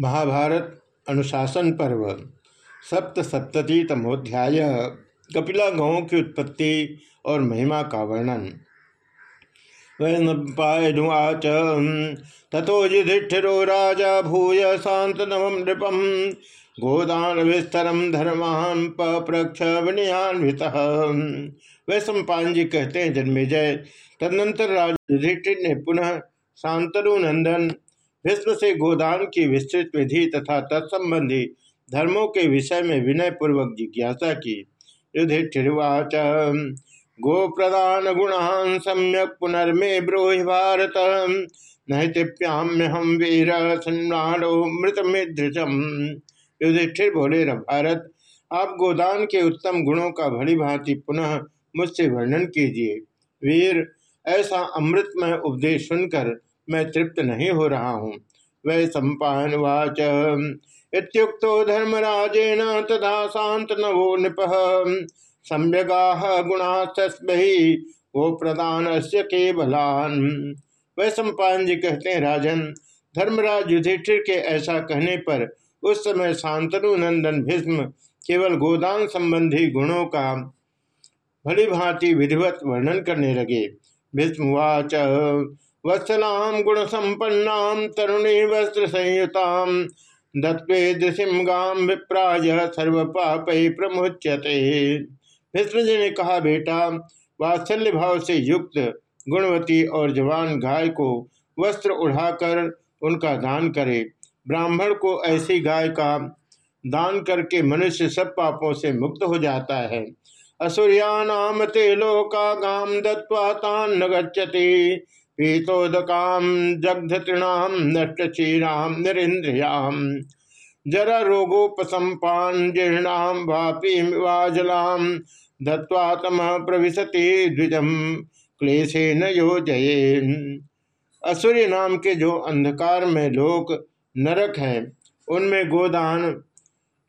महाभारत अनुशासन पर्व, सप्तसप्ततितमोध्याय, कपिला गाँवों की उत्पत्ति और महिमा का वर्णन। वैनपायनुवाच तथो युधिष्ठिरो राजा भूय शांतनवम नृपम गोदान विस्तरम धर्मान पप्रक्ष विनयान्वित। वै सम्पान जी कहते हैं, जन्मेजय। तदनंतर राजा युधिष्ठिर ने पुनः शांतनु नंदन विश्व से गोदान की विस्तृत विधि तथा तत्संबंधी धर्मों के विषय में विनय पूर्वक जिज्ञासा की। युधिष्ठिर्वाच गो प्रदान गुणान सम्यक पुनर्मे ब्रोहि भारत। नैतिप्याम्य हम वीर सन्नाडो मृत मृतमिदृशम। युधिष्ठिर बोले भारत, आप गोदान के उत्तम गुणों का भली भांति पुनः मुझसे वर्णन कीजिए। वीर, ऐसा अमृतमय उपदेश सुनकर मैं तृप्त नहीं हो रहा हूँ। वै सम्पावाच इतुक्तो धर्मराजेन तथा शांत नवो नृप। सम्यगा गुणा वो प्रदान से केवलान। वै सम्पान जी कहते हैं, राजन, धर्मराज युधिष्ठिर के ऐसा कहने पर उस समय शांतनु नंदन भीष्म केवल गोदान संबंधी गुणों का भली भांति विधिवत वर्णन करने लगे। भीष्मवाच वत्सलाम गुण संपन्ना तरुणी वस्त्र संयुताम दत्वे दृशिम गाम विप्राय सर्व पाप प्रमुच्यते। विष्णु ने कहा, बेटा वात्सल्य भाव से युक्त गुणवती और जवान गाय को वस्त्र उड़ाकर उनका दान करे। ब्राह्मण को ऐसी गाय का दान करके मनुष्य सब पापों से मुक्त हो जाता है। असुरियानाम ते लोका गाम दत्वा तान न गच्छति। पीतोदकाम जगधतृणाम नष्ट क्षीराम निरिंद्रियाम जरा रोगोपसंपान जीर्णाम वापी वाजलाम दत्वा तम प्रविशति द्विजम क्लेशे न योजये असुरी नाम के जो अंधकार में लोक नरक हैं, उनमें गोदान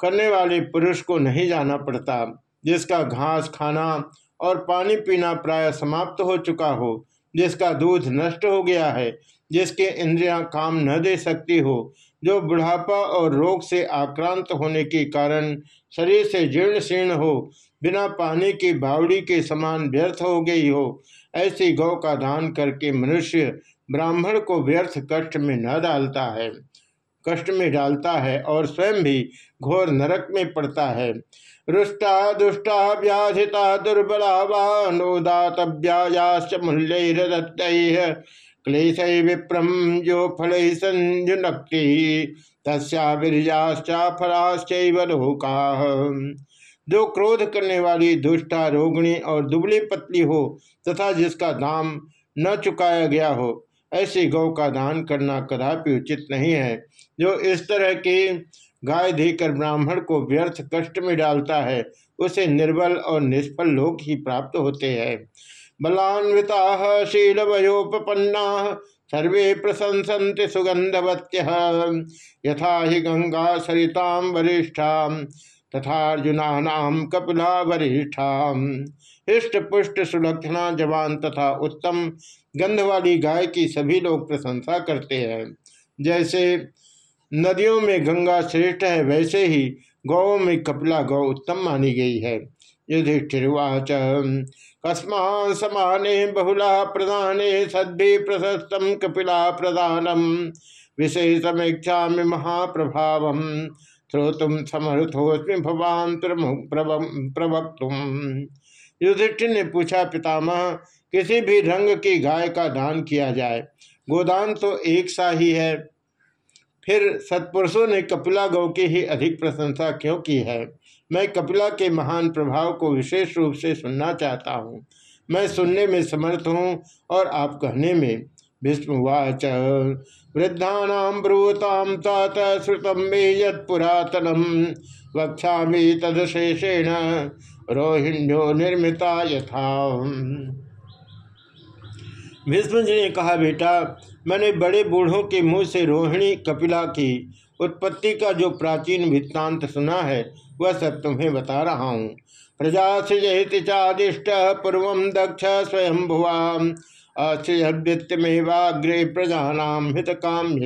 करने वाले पुरुष को नहीं जाना पड़ता, जिसका घास खाना और पानी पीना प्राय समाप्त हो चुका हो जिसका दूध नष्ट हो गया है, जिसके इंद्रियाँ काम न दे सकती हो, जो बुढ़ापा और रोग से आक्रांत होने के कारण शरीर से जीर्ण शीर्ण हो, बिना पानी की बावड़ी के समान व्यर्थ हो गई हो, ऐसी गौ का दान करके मनुष्य ब्राह्मण को व्यर्थ कष्ट में न डालता है। कष्ट में डालता है और स्वयं भी घोर नरक में पड़ता है। रुष्टा दुष्टा व्याधिता दुर्बला वानोदातव्यायाश्च मूल्यैरदत्त क्लेश विप्रम जो फल संजुनक्ति तस्वीर्याश्चा लोका। जो क्रोध करने वाली दुष्टा रोगिणी और दुबली पतली हो तथा जिसका दाम न चुकाया गया हो, ऐसी गौ का दान करना कदापि उचित नहीं है। जो इस तरह की गाय देकर ब्राह्मण को व्यर्थ कष्ट में डालता है, उसे निर्बल और निष्फल लोग ही प्राप्त होते हैं। बलान्विता शीलवयोपन्ना सर्वे प्रशंसन्ति सुगंधवत्य यथा ही गंगा सरिताम वरिष्ठा, तथा अर्जुना कपिला वरिष्ठा हृष्ट पुष्ट सुलक्षणा जवान तथा उत्तम गंध वाली गाय की सभी लोग प्रशंसा करते हैं। जैसे नदियों में गंगा श्रेष्ठ है, वैसे ही गौ में कपिला गौ उत्तम मानी गई है। युधिष्ठिर्वाच कस्मा समाने बहुला प्रदाने सद्भि प्रशस्तम कपिला प्रदानम विशेषमेक्षा में महाप्रभाव श्रोतुम समर्थोस्मी भवान प्रवक्तुम। युधिष्ठिर ने पूछा, पितामह, किसी भी रंग की गाय का दान किया जाए? गोदान तो एक सा ही है। फिर सत्पुरुषों ने कपिला गौ की ही अधिक प्रशंसा क्यों की है? मैं कपिला के महान प्रभाव को विशेष रूप से सुनना चाहता हूँ। मैं सुनने में समर्थ हूँ और आप कहने में भीष्मवाच वृद्धा ब्रुवताम तात श्रुतम मे यद पुरातनम। वक्षा तदशेषेण रोहिण्यो निर्मिता यथा। भीष्म जी ने कहा, बेटा, मैंने बड़े बूढ़ों के मुँह से रोहिणी कपिला की उत्पत्ति का जो प्राचीन वृत्तांत सुना है, वह सब तुम्हें बता रहा हूँ। प्रजा सृजहित चादिष्ट पूर्व दक्ष स्वयं भुआ प्रजा हित काम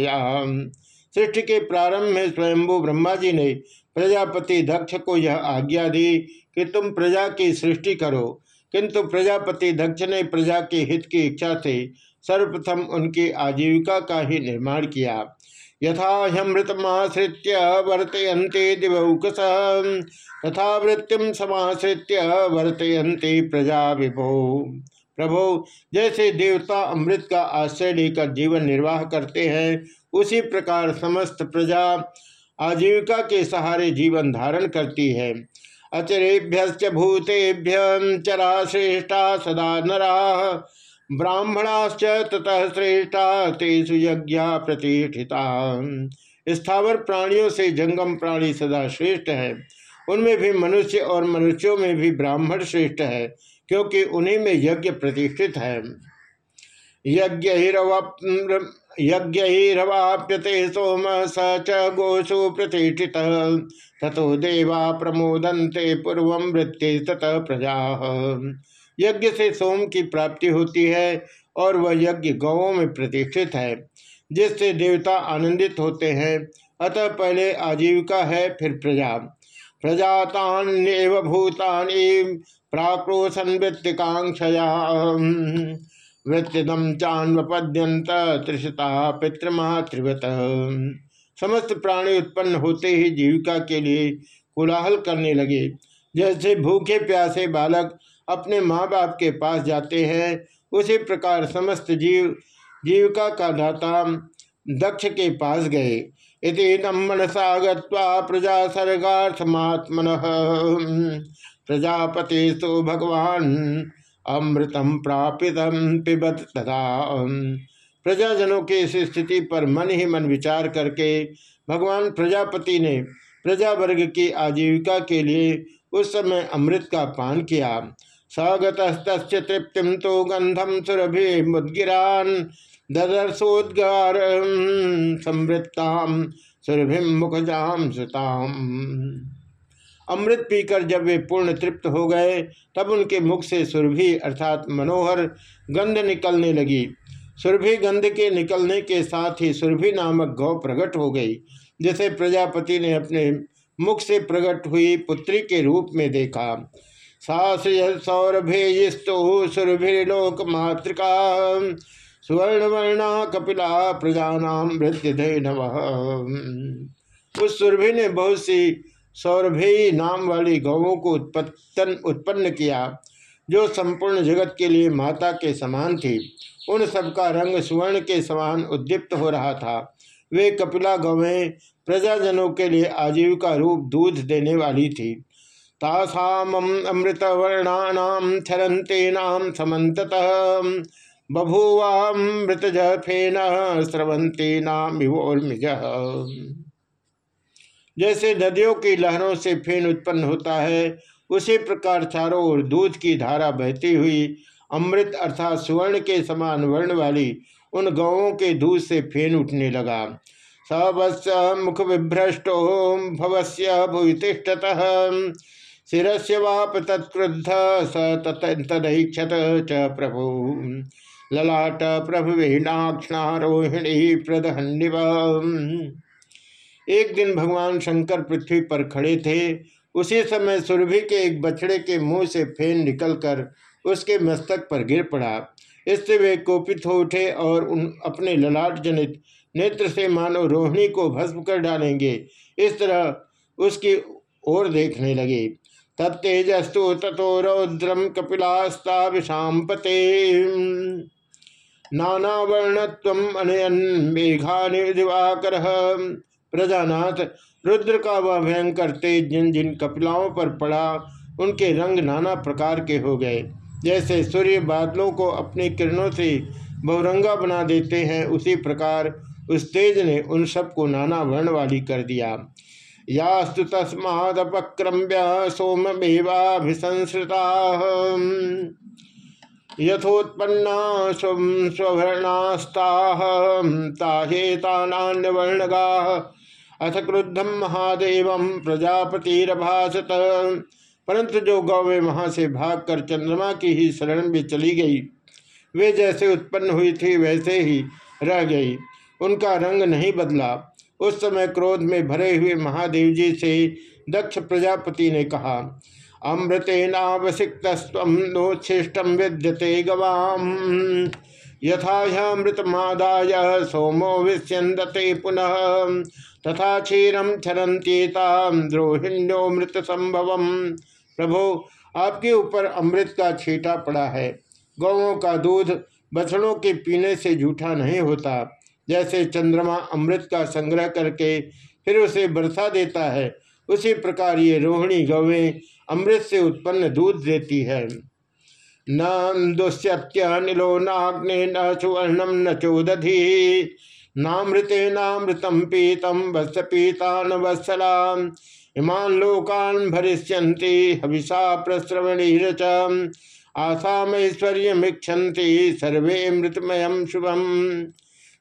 सृष्टि के प्रारंभ में स्वयंभू ब्रह्मा जी ने प्रजापति दक्ष को यह आज्ञा दी कि तुम प्रजा की सृष्टि करो किंतु प्रजापति दक्ष ने प्रजा के हित की इच्छा से सर्वप्रथम उनकी आजीविका का ही निर्माण किया। यथा ह्यमृतमाश्रित्य वर्तयन्ते दिवौकस। तथा वृत्तिम समाश्रित्य वर्तयन्ते प्रजा विभो। प्रभो, जैसे देवता अमृत का आश्रय लेकर जीवन निर्वाह करते हैं, उसी प्रकार समस्त प्रजा आजीविका के सहारे जीवन धारण करती है। अचिरेभ्य भूतेभ्य चरा श्रेष्ठा सदा नरा। ब्राह्मणाश्च ततः श्रेष्ठा तेषु यज्ञ प्रतिष्ठिता। स्थावर प्राणियों से जंगम प्राणी सदा श्रेष्ठ है। उनमें भी मनुष्य और मनुष्यों में भी ब्राह्मण श्रेष्ठ है, क्योंकि उन्हीं में यज्ञ प्रतिष्ठित है। यज्ञ यज्ञवाप्यते सोम स च गोषु प्रतिष्ठित। तथो देवा प्रमोदंते पूर्व वृत्ति ततः प्रजा। यज्ञ से सोम की प्राप्ति होती है और वह यज्ञ गौों में प्रतिष्ठित है, जिससे देवता आनंदित होते हैं। अतः पहले आजीविका है, फिर प्रजा। प्रजातान भूतानी प्राक्रोशन वृत्तिकांक्षया वृत्तिदम चान्वपद्यंत त्रिशता पितृमातृवत समस्त प्राणी उत्पन्न होते ही जीविका के लिए कोलाहल करने लगे। जैसे भूखे प्यासे बालक अपने माँ बाप के पास जाते हैं, उसी प्रकार समस्त जीव, जीविका का दाता दक्ष के पास गए। इति मनसा प्रजा सर्गार्थमात्मन प्रजापति तो भगवान अमृतम प्रापित पिबत तथा प्रजाजनों के इस स्थिति पर मन ही मन विचार करके भगवान प्रजापति ने प्रजा वर्ग की आजीविका के लिए उस समय अमृत का पान किया। सगत तृप्ति तो गंधम सुरभि मुदगिरान ददर्शोद्गार समृत्ताम मुखजाम सुताम। अमृत पीकर जब वे पूर्ण तृप्त हो गए, तब उनके मुख से सुरभि अर्थात मनोहर गंध निकलने लगी। सुरभि गंध के निकलने के साथ ही सुरभि नामक गौ प्रकट हो गई, जिसे प्रजापति ने अपने मुख से प्रकट हुई पुत्री के रूप में देखा। साश्रिय सौरभेयस्तु सुरभिलोक मातृका सुवर्णवर्णा कपिला प्रजानाम वृद्धि नव उस सुरभि ने बहुत सी सौरभेयी नाम वाली गौों को उत्पत्तन, उत्पन्न किया, जो संपूर्ण जगत के लिए माता के समान थी। उन सबका रंग सुवर्ण के समान उद्दीप्त हो रहा था। वे कपिला गौवें प्रजाजनों के लिए आजीविका रूप दूध देने वाली थी। तासाम अमृत वर्णानाम छरंते नाम समत बभूवामृत फेन स्रवंती नाम विवोर्मिज जैसे नदियों की लहरों से फेन उत्पन्न होता है, उसी प्रकार चारों ओर दूध की धारा बहती हुई अमृत अर्थात सुवर्ण के समान वर्ण वाली उन गौों के दूध से फेन उठने लगा। सवस् मुख विभ्रष्टो भवस्य भूतिष्ठत शिरस्य वाप तत्क्रुद्ध स तदैक्षत च प्रभु। ललाट प्रभु रोहिणी प्रदहन्निव एक दिन भगवान शंकर पृथ्वी पर खड़े थे। उसी समय सुरभि के एक बछड़े के मुँह से फेन निकलकर उसके मस्तक पर गिर पड़ा। इससे वे कोपित हो उठे और उन अपने ललाट जनित नेत्र से मानो रोहिणी को भस्म कर डालेंगे। इस तरह उसकी ओर देखने लगे। तत्तेजस्तु तथो रौद्रम कपिलास्ता विषाम पते नाना वर्णत्व अनयन मेघा दिवाकर। प्रजानाथ रुद्र का वह भयंकर तेज जिन जिन कपिलाओं पर पड़ा, उनके रंग नाना प्रकार के हो गए। जैसे सूर्य बादलों को अपनी किरणों से बहुरंगा बना देते हैं, उसी प्रकार उस तेज ने उन सबको नाना वर्ण वाली कर दिया। यास्तु तस्मादपक्रम्य सोमेवाभिसंसृता यथोत्पन्ना स्ववर्णास्ता ताहेतान्यवर्णगा अथ क्रुद्धम महादेव प्रजापतिरभाषत परंतु जो गौवें वहाँ से भागकर चंद्रमा की ही शरण में चली गई, वे जैसे उत्पन्न हुई थी वैसे ही रह गई। उनका रंग नहीं बदला। उस समय क्रोध में भरे हुए महादेव जी से दक्ष प्रजापति ने कहा, अमृते अमृतेनावसिक्त नोच्छिष्टम विद्यते गवाम यथामृतमादाय सोमो विश्यंदते पुनः। तथा क्षीरम क्षरंतीता द्रोहिण्यो मृत संभव प्रभु, आपके ऊपर अमृत का छीटा पड़ा है। गौों का दूध बछड़ों के पीने से जूठा नहीं होता। जैसे चंद्रमा अमृत का संग्रह करके फिर उसे बरसा देता है, उसी प्रकार ये रोहिणी गौवें अमृत से उत्पन्न दूध देती है। न दुष्यत्य नीलो नाग्ने न सुवर्णम न चोदधी नामृते नामृतम पीतम वत्स पीता न वत्सला इमान लोकान भरिष्यंति हविषा प्रस्रवणीरच। आसामैश्वर्यमीक्षति सर्वे मृतमय शुभम।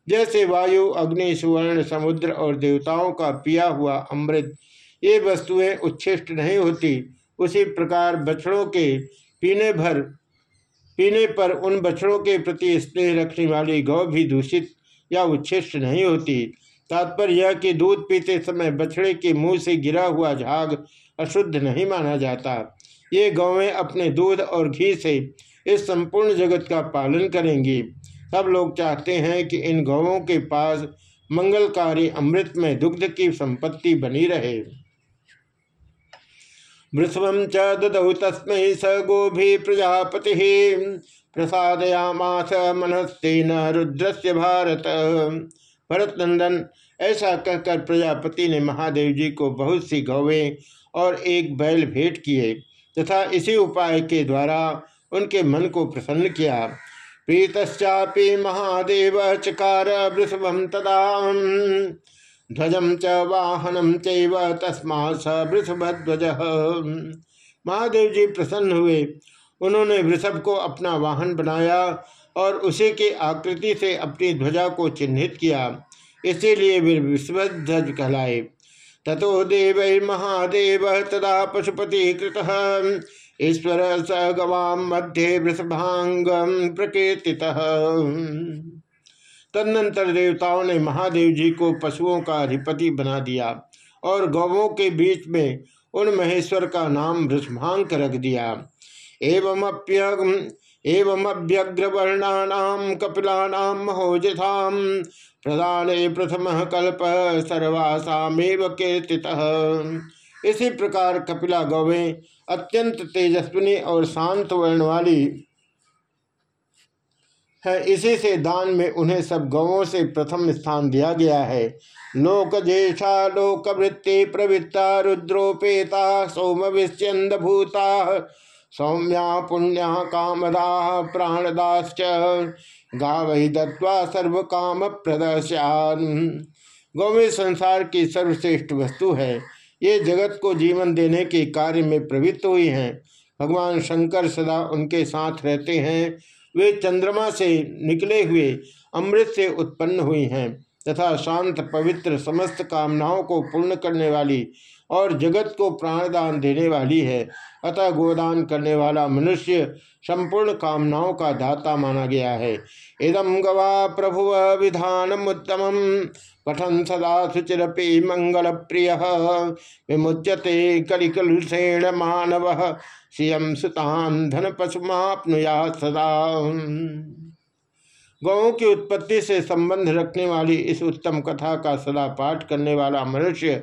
जैसे वायु, अग्नि, सुवर्ण, समुद्र और देवताओं का पिया हुआ अमृत, ये वस्तुएँ उच्छिष्ट नहीं होती। उसी प्रकार बछड़ों के पीने भर, पीने पर उन बछड़ों के प्रति स्नेह रखने वाली गौ भी दूषित या उच्छिष्ट नहीं होती। तात्पर्य यह कि दूध पीते समय बछड़े के मुँह से गिरा हुआ झाग अशुद्ध नहीं माना जाता। ये गौवें अपने दूध और घी से इस संपूर्ण जगत का पालन करेंगी। सब लोग चाहते हैं कि इन गौवों के पास मंगलकारी अमृत में दुग्ध की संपत्ति बनी रहे। वृषभ च ददौ तस्म स गोभी प्रजापति। प्रसादयामास मनस्तेन रुद्र से भारत। भरत नंदन ऐसा कहकर प्रजापति ने महादेव जी को बहुत सी गौवें और एक बैल भेंट किए तथा इसी उपाय के द्वारा उनके मन को प्रसन्न किया। प्रीतश्चापी महादेव चकार वृषभम तदा ध्वजम च वाहनम चैव तस्मा स वृषभध्वज महादेव जी प्रसन्न हुए। उन्होंने वृषभ को अपना वाहन बनाया और उसी की आकृति से अपनी ध्वजा को चिन्हित किया। इसीलिए वे विश्वध्वज कहलाए। तथो देव महादेव, तदा पशुपति कृत। ईश्वर स गवाम मध्य वृषभांग प्रकृति तदनंतर देवताओं ने महादेव जी को पशुओं का अधिपति बना दिया और गौवों के बीच में उन महेश्वर का नाम वृषभांक रख दिया। एवं एवं अभ्यग्रवर्णानाम कपिलानाम महोजथाम प्रधान प्रथम कल्प सर्वासामेव कीर्ति इसी प्रकार कपिला गौवें अत्यंत तेजस्विनी और शांत वर्ण वाली है। इसी से दान में उन्हें सब गौों से प्रथम स्थान दिया गया है। लोक जेषा लोक वृत्ति, प्रवृत्ता, रुद्रोपेता, सोम विश्चंद भूता, सौम्या, पुण्या, कामदा, प्राणदाश्च, गावही दत्वा सर्व काम प्रदर्शन गौवे संसार की सर्वश्रेष्ठ वस्तु है। ये जगत को जीवन देने के कार्य में प्रवृत्त हुई हैं। भगवान शंकर सदा उनके साथ रहते हैं। वे चंद्रमा से निकले हुए अमृत से उत्पन्न हुई हैं तथा शांत, पवित्र समस्त कामनाओं को पूर्ण करने वाली और जगत को प्राणदान देने वाली है। अतः गोदान करने वाला मनुष्य संपूर्ण कामनाओं का दाता माना गया है। इदम गवा प्रभु विधान उत्तम पठन सदा सुचिरपि मंगल प्रिय विमुच्यते कलिकलुषेण मानव। श्रियम सुतान धन पशुमापनुया सदा। गौों की उत्पत्ति से संबंध रखने वाली इस उत्तम कथा का सदा पाठ करने वाला मनुष्य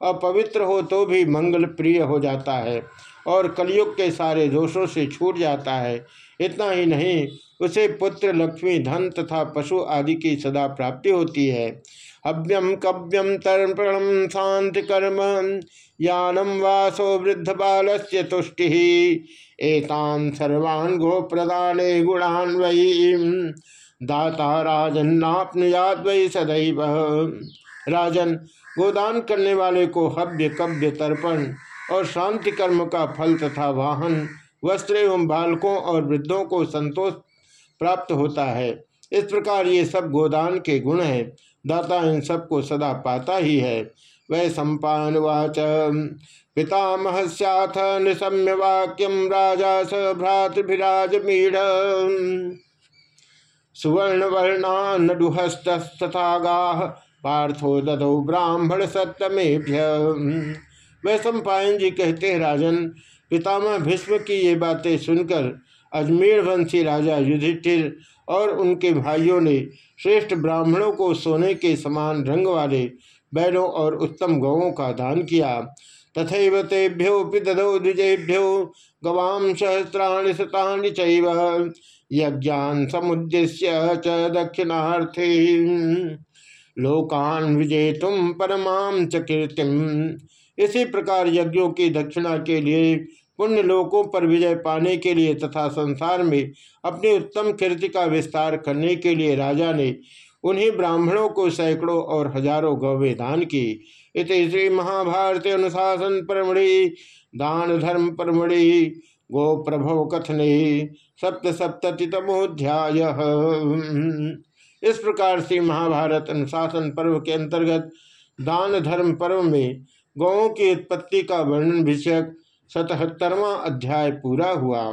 अपवित्र हो तो भी मंगल प्रिय हो जाता है। और कलयुग के सारे दोषों से छूट जाता है। इतना ही नहीं, उसे पुत्र लक्ष्मी, धन तथा पशु आदि की सदा प्राप्ति होती है। हव्यम कव्यम तर्पणम शांति कर्म यानम वासो वृद्ध बाल से तुष्टि। एतान सर्वान गो प्रदान गुणान वही दाता राजन्नापनुयाद वही सदैव। राजन गोदान करने वाले को हव्य कव्य तर्पण और शांति कर्म का फल तथा वाहन वस्त्र एवं बालकों और वृद्धों को संतोष प्राप्त होता है। इस प्रकार ये सब गोदान के गुण हैं। दाता इन सबको सदा पाता ही है। वह सम्पावाच पितामह सथ निशम्य वाक्यम राजा स भ्रातृभिराज मीढ़ सुवर्ण वर्णा नडुहस्तथा गाह पार्थो ददो ब्राह्मण सप्तमेभ्य वह सम्पायन जी कहते हैं, राजन, पितामह भीष्म की ये बातें सुनकर अजमेर वंशी राजा युधिष्ठिर और उनके भाइयों ने श्रेष्ठ ब्राह्मणों को सोने के समान रंग वाले बैलों और उत्तम गौों का दान किया। तथा तेभ्यो दधो द्विजेभ्यो गवाम सहस्राणि शतानि चैव यज्ञान समुद्देश्य च दक्षिणार्थे। लोकान विजेतुम परमाम च कीर्तिम। इसी प्रकार यज्ञों की दक्षिणा के लिए पुण्य लोकों पर विजय पाने के लिए तथा संसार में अपनी उत्तम कीर्ति का विस्तार करने के लिए राजा ने उन्हीं ब्राह्मणों को सैकड़ों और हज़ारों गौवे दान की इत श्री महाभारत अनुशासन परमढ़ि दान धर्म परमढ़ि गो प्रभव कथने सप्त इस प्रकार से महाभारत अनुशासन पर्व के अंतर्गत दान धर्म पर्व में गौों की उत्पत्ति का वर्णन विषयक सतहत्तरवा अध्याय पूरा हुआ।